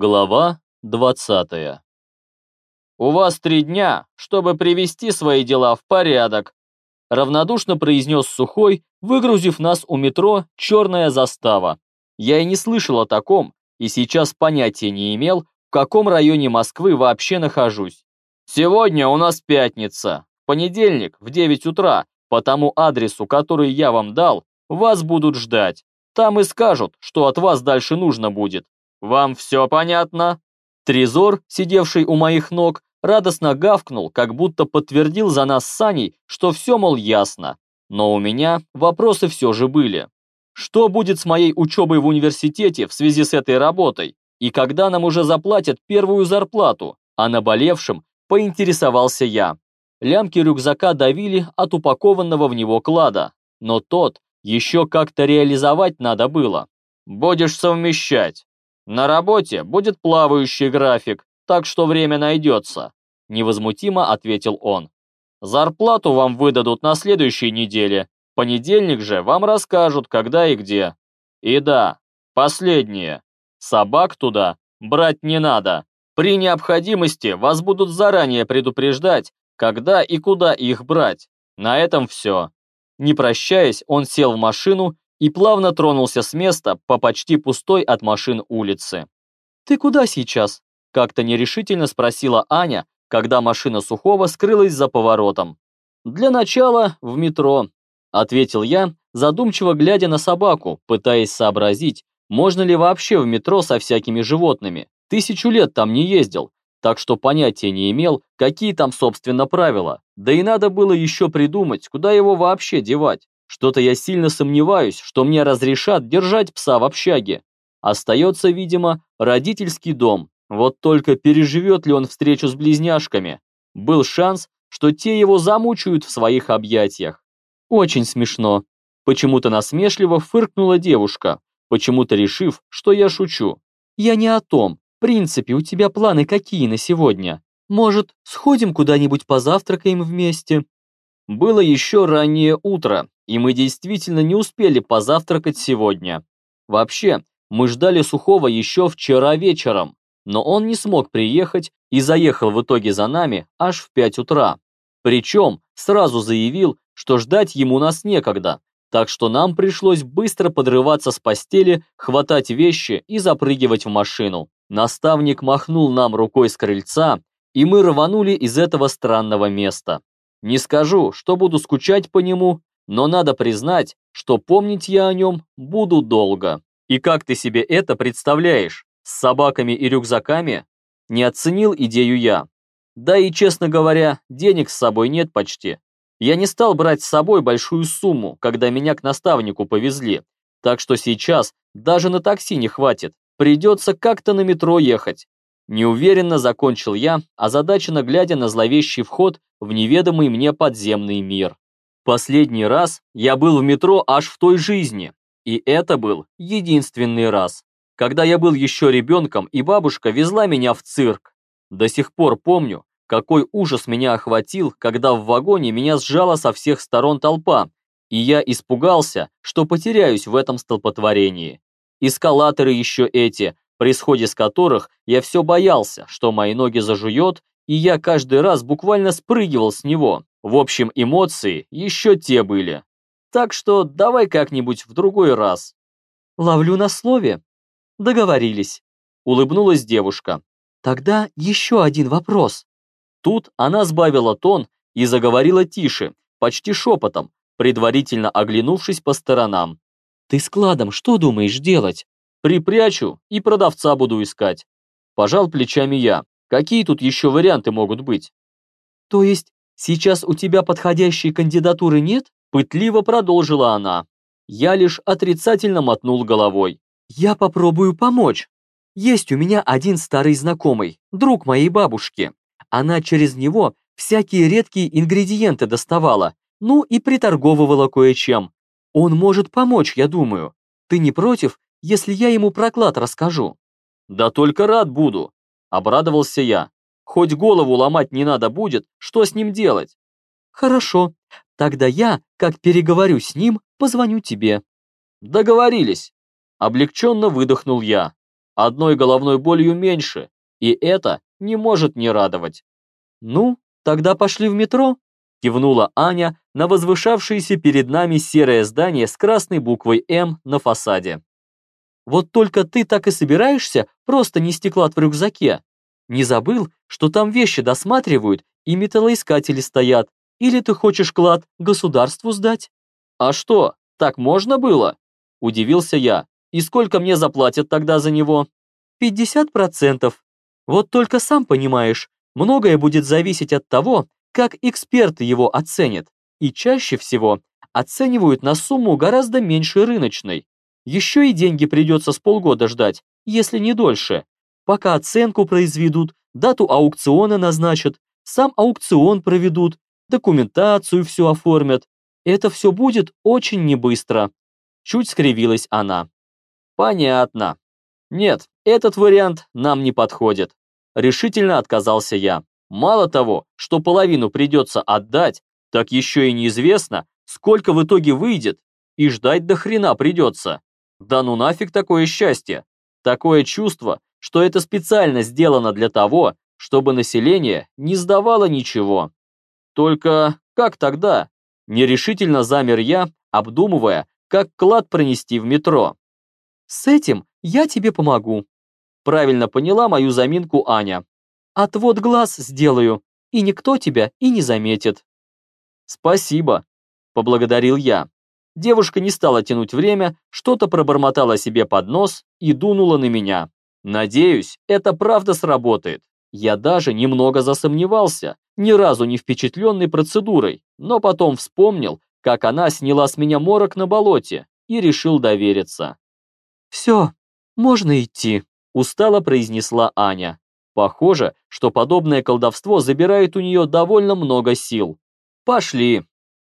Глава 20. «У вас три дня, чтобы привести свои дела в порядок», равнодушно произнес Сухой, выгрузив нас у метро «Черная застава». Я и не слышал о таком, и сейчас понятия не имел, в каком районе Москвы вообще нахожусь. «Сегодня у нас пятница, понедельник в 9 утра, по тому адресу, который я вам дал, вас будут ждать. Там и скажут, что от вас дальше нужно будет. Вам все понятно?» Трезор, сидевший у моих ног, радостно гавкнул, как будто подтвердил за нас Саней, что все, мол, ясно. Но у меня вопросы все же были. Что будет с моей учебой в университете в связи с этой работой? И когда нам уже заплатят первую зарплату? А наболевшим поинтересовался я. Лямки рюкзака давили от упакованного в него клада, но тот еще как-то реализовать надо было. Будешь совмещать. На работе будет плавающий график, так что время найдется», – невозмутимо ответил он. «Зарплату вам выдадут на следующей неделе, понедельник же вам расскажут, когда и где. И да, последнее. Собак туда брать не надо. При необходимости вас будут заранее предупреждать, когда и куда их брать. На этом все». Не прощаясь, он сел в машину и плавно тронулся с места по почти пустой от машин улице. «Ты куда сейчас?» – как-то нерешительно спросила Аня, когда машина Сухого скрылась за поворотом. «Для начала в метро», – ответил я, задумчиво глядя на собаку, пытаясь сообразить, можно ли вообще в метро со всякими животными. Тысячу лет там не ездил, так что понятия не имел, какие там, собственно, правила. Да и надо было еще придумать, куда его вообще девать. Что-то я сильно сомневаюсь, что мне разрешат держать пса в общаге. Остается, видимо, родительский дом. Вот только переживет ли он встречу с близняшками? Был шанс, что те его замучают в своих объятиях. Очень смешно. Почему-то насмешливо фыркнула девушка, почему-то решив, что я шучу. Я не о том. В принципе, у тебя планы какие на сегодня? Может, сходим куда-нибудь позавтракаем вместе? Было еще раннее утро, и мы действительно не успели позавтракать сегодня. Вообще, мы ждали Сухого еще вчера вечером, но он не смог приехать и заехал в итоге за нами аж в 5 утра. Причем сразу заявил, что ждать ему нас некогда, так что нам пришлось быстро подрываться с постели, хватать вещи и запрыгивать в машину. Наставник махнул нам рукой с крыльца, и мы рванули из этого странного места. Не скажу, что буду скучать по нему, но надо признать, что помнить я о нем буду долго. И как ты себе это представляешь? С собаками и рюкзаками? Не оценил идею я. Да и, честно говоря, денег с собой нет почти. Я не стал брать с собой большую сумму, когда меня к наставнику повезли, так что сейчас даже на такси не хватит, придется как-то на метро ехать. Неуверенно закончил я, озадаченно глядя на зловещий вход в неведомый мне подземный мир. Последний раз я был в метро аж в той жизни, и это был единственный раз, когда я был еще ребенком и бабушка везла меня в цирк. До сих пор помню, какой ужас меня охватил, когда в вагоне меня сжала со всех сторон толпа, и я испугался, что потеряюсь в этом столпотворении. Эскалаторы еще эти, при сходе с которых я все боялся, что мои ноги зажует, и я каждый раз буквально спрыгивал с него. В общем, эмоции еще те были. Так что давай как-нибудь в другой раз. Ловлю на слове. Договорились. Улыбнулась девушка. Тогда еще один вопрос. Тут она сбавила тон и заговорила тише, почти шепотом, предварительно оглянувшись по сторонам. «Ты с кладом что думаешь делать?» «Припрячу и продавца буду искать». Пожал плечами я. Какие тут еще варианты могут быть? То есть «Сейчас у тебя подходящей кандидатуры нет?» Пытливо продолжила она. Я лишь отрицательно мотнул головой. «Я попробую помочь. Есть у меня один старый знакомый, друг моей бабушки. Она через него всякие редкие ингредиенты доставала, ну и приторговывала кое-чем. Он может помочь, я думаю. Ты не против, если я ему про клад расскажу?» «Да только рад буду», — обрадовался я. Хоть голову ломать не надо будет, что с ним делать? Хорошо, тогда я, как переговорю с ним, позвоню тебе. Договорились. Облегченно выдохнул я. одной головной болью меньше, и это не может не радовать. «Ну, тогда пошли в метро», – кивнула Аня на возвышавшееся перед нами серое здание с красной буквой «М» на фасаде. «Вот только ты так и собираешься просто нести клад в рюкзаке? Не забыл, что там вещи досматривают и металлоискатели стоят? Или ты хочешь клад государству сдать?» «А что, так можно было?» – удивился я. «И сколько мне заплатят тогда за него?» «Пятьдесят процентов. Вот только сам понимаешь, многое будет зависеть от того, как эксперты его оценят, и чаще всего оценивают на сумму гораздо меньше рыночной. Еще и деньги придется с полгода ждать, если не дольше, пока оценку произведут, дату аукциона назначат, сам аукцион проведут, документацию все оформят, это все будет очень небыстро. Чуть скривилась она. Понятно. Нет, этот вариант нам не подходит. Решительно отказался я. Мало того, что половину придется отдать, так еще и неизвестно, сколько в итоге выйдет, и ждать до хрена придется. Да ну нафиг такое счастье. Такое чувство, что это специально сделано для того, чтобы население не сдавало ничего. Только как тогда? Нерешительно замер я, обдумывая, как клад пронести в метро. «С этим я тебе помогу», – правильно поняла мою заминку Аня. «Отвод глаз сделаю, и никто тебя и не заметит». «Спасибо», – поблагодарил я. Девушка не стала тянуть время, что-то пробормотала себе под нос и дунула на меня. Надеюсь, это правда сработает. Я даже немного засомневался, ни разу не впечатленный процедурой, но потом вспомнил, как она сняла с меня морок на болоте и решил довериться. «Все, можно идти», – устало произнесла Аня. Похоже, что подобное колдовство забирает у нее довольно много сил. «Пошли!»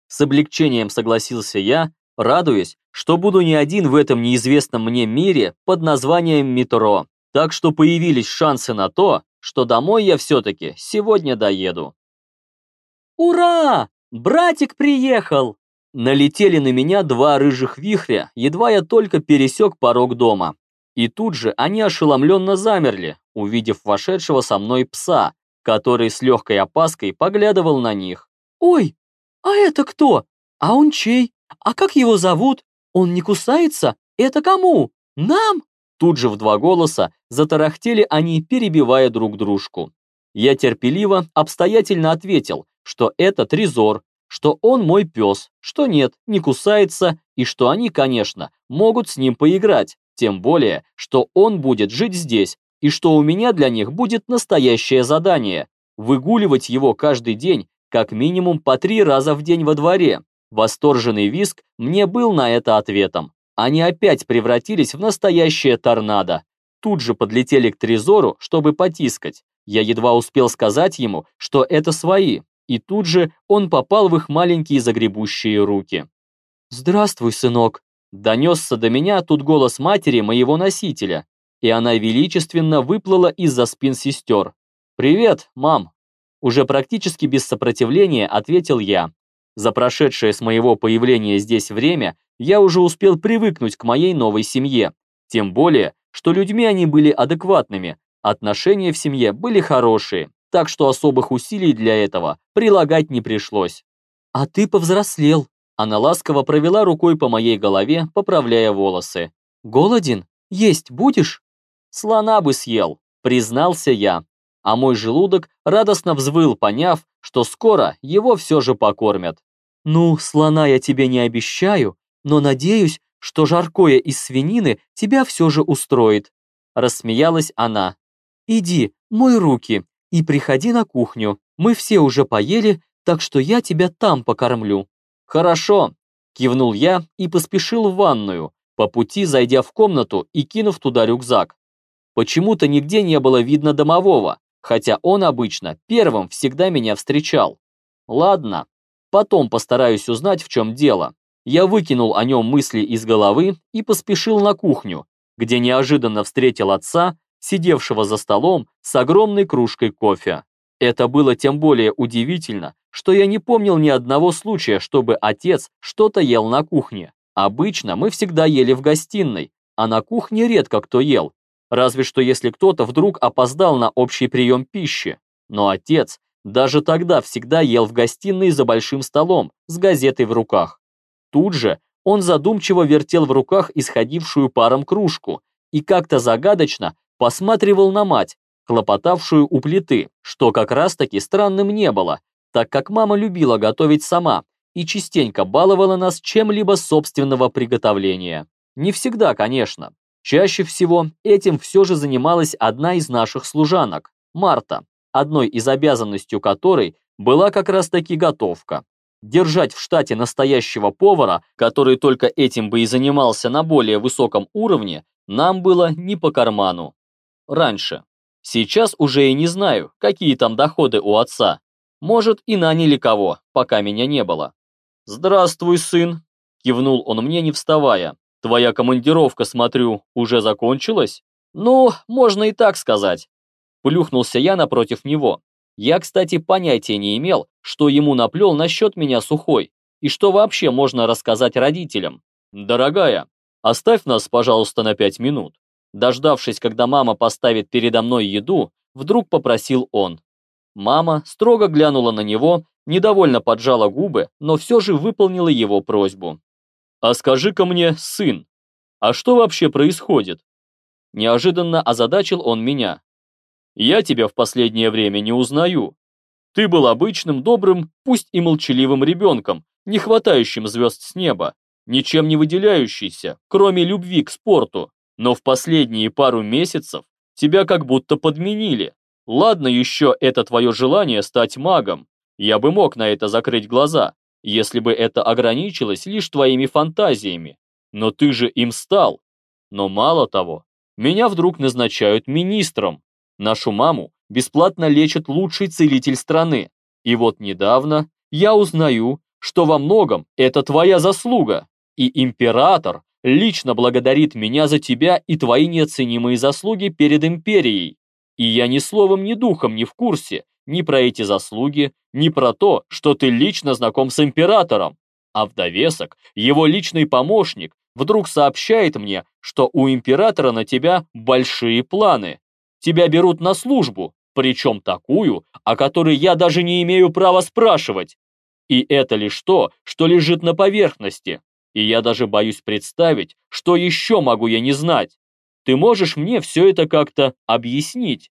С облегчением согласился я, радуясь, что буду не один в этом неизвестном мне мире под названием метро, так что появились шансы на то, что домой я все-таки сегодня доеду. «Ура! Братик приехал!» Налетели на меня два рыжих вихря, едва я только пересек порог дома. И тут же они ошеломленно замерли, увидев вошедшего со мной пса, который с легкой опаской поглядывал на них. «Ой, а это кто? А он чей? А как его зовут? Он не кусается? Это кому? Нам?» Тут же в два голоса затарахтели они, перебивая друг дружку. Я терпеливо, обстоятельно ответил, что это Трезор, что он мой пес, что нет, не кусается, и что они, конечно, могут с ним поиграть, тем более, что он будет жить здесь, и что у меня для них будет настоящее задание – выгуливать его каждый день, как минимум по три раза в день во дворе. Восторженный виск мне был на это ответом. Они опять превратились в настоящее торнадо. Тут же подлетели к Трезору, чтобы потискать. Я едва успел сказать ему, что это свои, и тут же он попал в их маленькие загребущие руки. «Здравствуй, сынок!» Донесся до меня тут голос матери моего носителя, и она величественно выплыла из-за спин сестер. «Привет, мам!» Уже практически без сопротивления ответил я. За прошедшее с моего появления здесь время я уже успел привыкнуть к моей новой семье. Тем более, что людьми они были адекватными, отношения в семье были хорошие, так что особых усилий для этого прилагать не пришлось. «А ты повзрослел», она ласково провела рукой по моей голове, поправляя волосы. «Голоден? Есть будешь?» «Слона бы съел», признался я. А мой желудок радостно взвыл, поняв, что скоро его все же покормят. «Ну, слона я тебе не обещаю, но надеюсь, что жаркое из свинины тебя все же устроит», рассмеялась она. «Иди, мой руки, и приходи на кухню. Мы все уже поели, так что я тебя там покормлю». «Хорошо», – кивнул я и поспешил в ванную, по пути зайдя в комнату и кинув туда рюкзак. Почему-то нигде не было видно домового, хотя он обычно первым всегда меня встречал. Ладно, потом постараюсь узнать, в чем дело. Я выкинул о нем мысли из головы и поспешил на кухню, где неожиданно встретил отца, сидевшего за столом с огромной кружкой кофе. Это было тем более удивительно, что я не помнил ни одного случая, чтобы отец что-то ел на кухне. Обычно мы всегда ели в гостиной, а на кухне редко кто ел. Разве что если кто-то вдруг опоздал на общий прием пищи. Но отец даже тогда всегда ел в гостиной за большим столом с газетой в руках. Тут же он задумчиво вертел в руках исходившую паром кружку и как-то загадочно посматривал на мать, хлопотавшую у плиты, что как раз-таки странным не было, так как мама любила готовить сама и частенько баловала нас чем-либо собственного приготовления. Не всегда, конечно. Чаще всего этим все же занималась одна из наших служанок, Марта, одной из обязанностей которой была как раз-таки готовка. Держать в штате настоящего повара, который только этим бы и занимался на более высоком уровне, нам было не по карману. Раньше. Сейчас уже и не знаю, какие там доходы у отца. Может, и наняли кого, пока меня не было. «Здравствуй, сын!» – кивнул он мне, не вставая. «Твоя командировка, смотрю, уже закончилась?» «Ну, можно и так сказать». Плюхнулся я напротив него. Я, кстати, понятия не имел, что ему наплел насчет меня сухой, и что вообще можно рассказать родителям. «Дорогая, оставь нас, пожалуйста, на пять минут». Дождавшись, когда мама поставит передо мной еду, вдруг попросил он. Мама строго глянула на него, недовольно поджала губы, но все же выполнила его просьбу. «А скажи-ка мне, сын, а что вообще происходит?» Неожиданно озадачил он меня. «Я тебя в последнее время не узнаю. Ты был обычным, добрым, пусть и молчаливым ребенком, не хватающим звезд с неба, ничем не выделяющийся, кроме любви к спорту. Но в последние пару месяцев тебя как будто подменили. Ладно еще это твое желание стать магом. Я бы мог на это закрыть глаза, если бы это ограничилось лишь твоими фантазиями. Но ты же им стал. Но мало того, меня вдруг назначают министром. Нашу маму бесплатно лечит лучший целитель страны. И вот недавно я узнаю, что во многом это твоя заслуга. И император лично благодарит меня за тебя и твои неоценимые заслуги перед империей. И я ни словом, ни духом не в курсе ни про эти заслуги, ни про то, что ты лично знаком с императором. А в довесок его личный помощник вдруг сообщает мне, что у императора на тебя большие планы. Тебя берут на службу, причем такую, о которой я даже не имею права спрашивать. И это лишь то, что лежит на поверхности. И я даже боюсь представить, что еще могу я не знать. Ты можешь мне все это как-то объяснить?»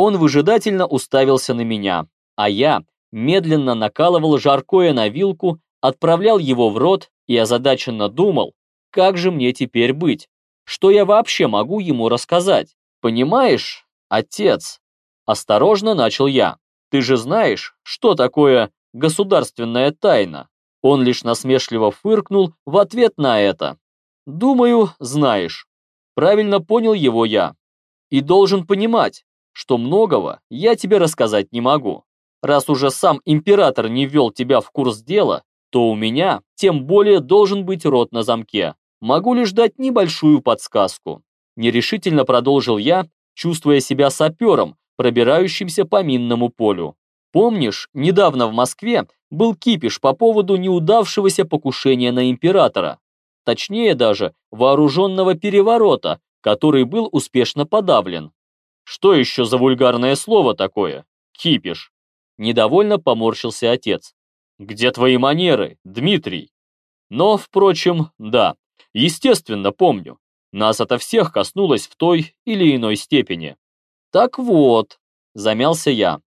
Он выжидательно уставился на меня, а я медленно накалывал жаркое на вилку, отправлял его в рот и озадаченно думал, как же мне теперь быть? Что я вообще могу ему рассказать? Понимаешь, отец? Осторожно начал я. Ты же знаешь, что такое государственная тайна? Он лишь насмешливо фыркнул в ответ на это. Думаю, знаешь. Правильно понял его я. И должен понимать, что многого я тебе рассказать не могу. Раз уже сам император не ввел тебя в курс дела, то у меня тем более должен быть рот на замке. Могу лишь дать небольшую подсказку. Нерешительно продолжил я, чувствуя себя сапером, пробирающимся по минному полю. Помнишь, недавно в Москве был кипиш по поводу неудавшегося покушения на императора? точнее даже вооруженного переворота, который был успешно подавлен. Что еще за вульгарное слово такое? Кипиш. Недовольно поморщился отец. Где твои манеры, Дмитрий? Но, впрочем, да, естественно, помню. Нас это всех коснулось в той или иной степени. Так вот, замялся я.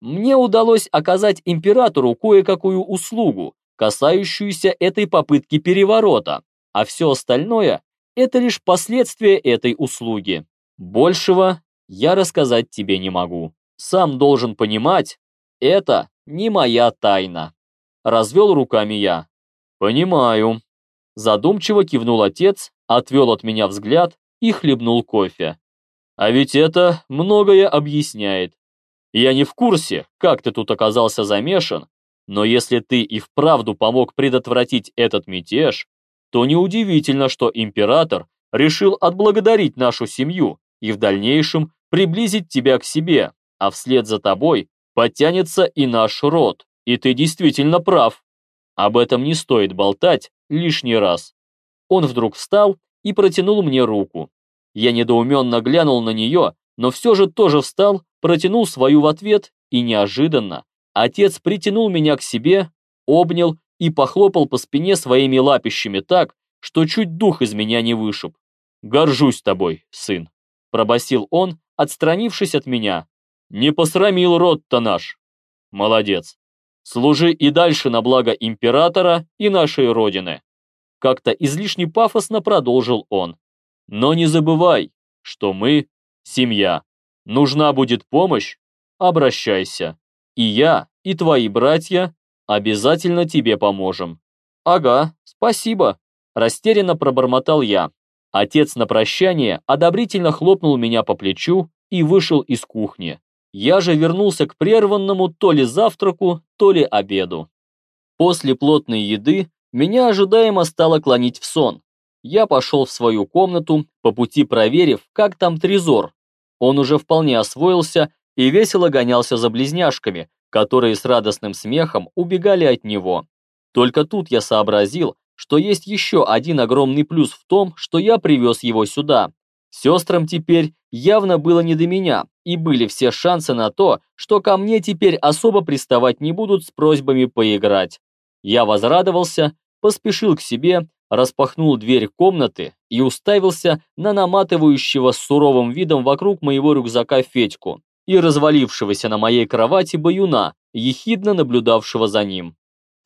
Мне удалось оказать императору кое-какую услугу, касающуюся этой попытки переворота а все остальное – это лишь последствия этой услуги. Большего я рассказать тебе не могу. Сам должен понимать, это не моя тайна. Развел руками я. Понимаю. Задумчиво кивнул отец, отвел от меня взгляд и хлебнул кофе. А ведь это многое объясняет. Я не в курсе, как ты тут оказался замешан, но если ты и вправду помог предотвратить этот мятеж, то неудивительно, что император решил отблагодарить нашу семью и в дальнейшем приблизить тебя к себе, а вслед за тобой подтянется и наш род. И ты действительно прав. Об этом не стоит болтать лишний раз. Он вдруг встал и протянул мне руку. Я недоуменно глянул на нее, но все же тоже встал, протянул свою в ответ, и неожиданно отец притянул меня к себе, обнял и похлопал по спине своими лапищами так, что чуть дух из меня не вышиб. «Горжусь тобой, сын», – пробасил он, отстранившись от меня. «Не посрамил род-то наш. Молодец. Служи и дальше на благо императора и нашей родины». Как-то излишне пафосно продолжил он. «Но не забывай, что мы – семья. Нужна будет помощь? Обращайся. И я, и твои братья обязательно тебе поможем». «Ага, спасибо», – растерянно пробормотал я. Отец на прощание одобрительно хлопнул меня по плечу и вышел из кухни. Я же вернулся к прерванному то ли завтраку, то ли обеду. После плотной еды меня ожидаемо стало клонить в сон. Я пошел в свою комнату, по пути проверив, как там Трезор. Он уже вполне освоился и весело гонялся за близняшками, которые с радостным смехом убегали от него. Только тут я сообразил, что есть еще один огромный плюс в том, что я привез его сюда. Сестрам теперь явно было не до меня, и были все шансы на то, что ко мне теперь особо приставать не будут с просьбами поиграть. Я возрадовался, поспешил к себе, распахнул дверь комнаты и уставился на наматывающего с суровым видом вокруг моего рюкзака Федьку и развалившегося на моей кровати баюна, ехидно наблюдавшего за ним.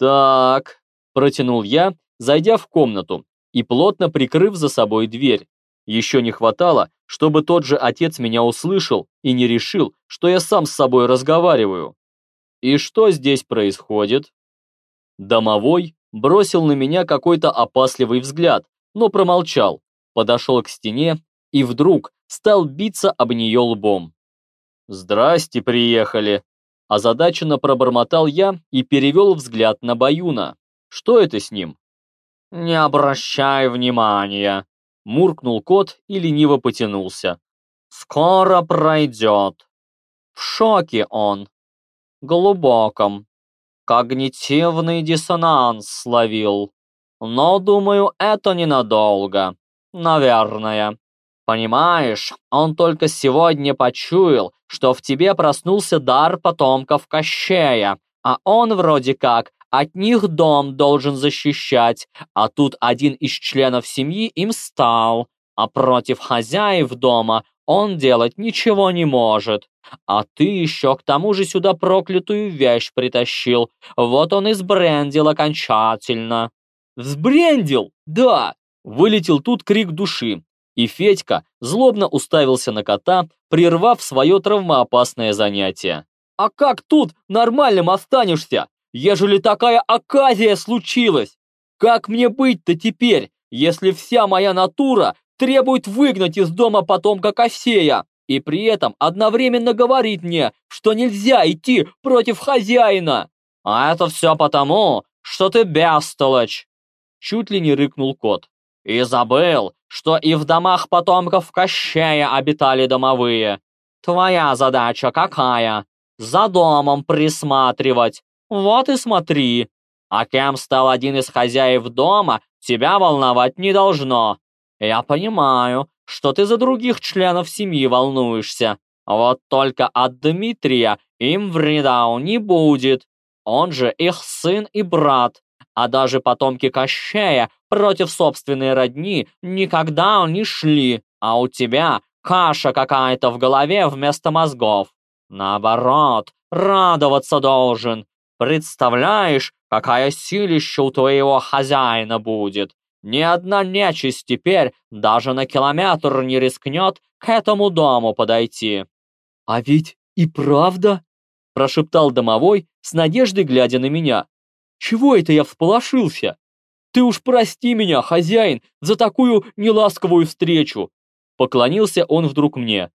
«Так», – протянул я, зайдя в комнату и плотно прикрыв за собой дверь. Еще не хватало, чтобы тот же отец меня услышал и не решил, что я сам с собой разговариваю. И что здесь происходит? Домовой бросил на меня какой-то опасливый взгляд, но промолчал, подошел к стене и вдруг стал биться об нее лбом. «Здрасте, приехали!» Озадаченно пробормотал я и перевел взгляд на Баюна. Что это с ним? «Не обращай внимания», — муркнул кот и лениво потянулся. «Скоро пройдет». В шоке он. Глубоком. Когнитивный диссонанс словил. Но, думаю, это ненадолго. Наверное. Понимаешь, он только сегодня почуял, что в тебе проснулся дар потомков Кощея, а он вроде как от них дом должен защищать, а тут один из членов семьи им стал, а против хозяев дома он делать ничего не может. А ты еще к тому же сюда проклятую вещь притащил, вот он и сбрендил окончательно. Взбрендил? Да! Вылетел тут крик души, и Федька злобно уставился на кота, прервав свое травмоопасное занятие. «А как тут нормальным останешься? Ежели такая оказия случилась? Как мне быть-то теперь, если вся моя натура требует выгнать из дома потомка Косея, и при этом одновременно говорит мне, что нельзя идти против хозяина? А это все потому, что ты бестолочь!» Чуть ли не рыкнул кот. «И забыл, что и в домах потомков Кощея обитали домовые. Твоя задача какая? За домом присматривать, вот и смотри. А кем стал один из хозяев дома, тебя волновать не должно. Я понимаю, что ты за других членов семьи волнуешься. Вот только от Дмитрия им вреда не будет. Он же их сын и брат. А даже потомки Кощея против собственной родни никогда не шли. А у тебя каша какая-то в голове вместо мозгов. Наоборот, радоваться должен. Представляешь, какая силища у твоего хозяина будет? Ни одна нечисть теперь даже на километр не рискнет к этому дому подойти». «А ведь и правда?» – прошептал домовой с надеждой, глядя на меня. «Чего это я всполошился? Ты уж прости меня, хозяин, за такую неласковую встречу!» Поклонился он вдруг мне.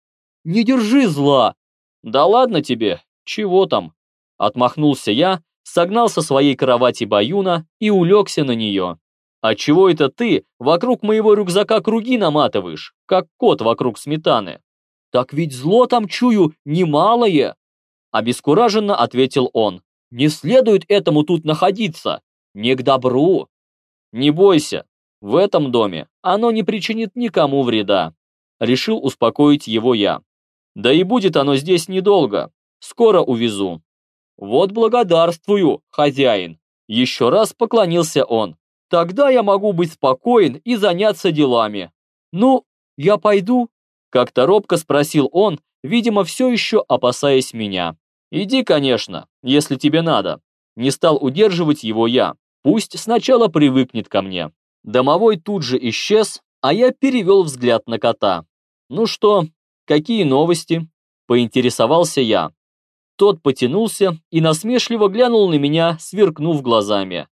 «Не держи зла!» «Да ладно тебе, чего там?» Отмахнулся я, согнал со своей кровати Баюна и улегся на нее. «А чего это ты вокруг моего рюкзака круги наматываешь, как кот вокруг сметаны?» «Так ведь зло там, чую, немалое!» Обескураженно ответил он. «Не следует этому тут находиться. Не к добру. Не бойся, в этом доме оно не причинит никому вреда». решил успокоить его я. Да и будет оно здесь недолго, скоро увезу. Вот благодарствую, хозяин. Еще раз поклонился он. Тогда я могу быть спокоен и заняться делами. Ну, я пойду? Как-то робко спросил он, видимо, все еще опасаясь меня. Иди, конечно, если тебе надо. Не стал удерживать его я. Пусть сначала привыкнет ко мне. Домовой тут же исчез, а я перевел взгляд на кота. Ну что, какие новости? Поинтересовался я. Тот потянулся и насмешливо глянул на меня, сверкнув глазами.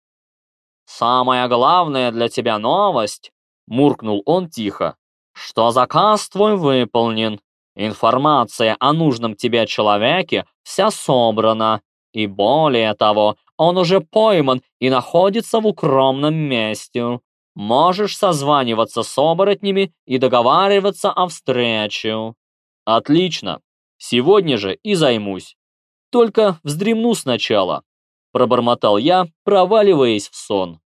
«Самая главная для тебя новость», – муркнул он тихо, – «что заказ твой выполнен. Информация о нужном тебе человеке вся собрана, и более того, он уже пойман и находится в укромном месте. Можешь созваниваться с оборотнями и договариваться о встрече». «Отлично. Сегодня же и займусь. Только вздремну сначала», – пробормотал я, проваливаясь в сон.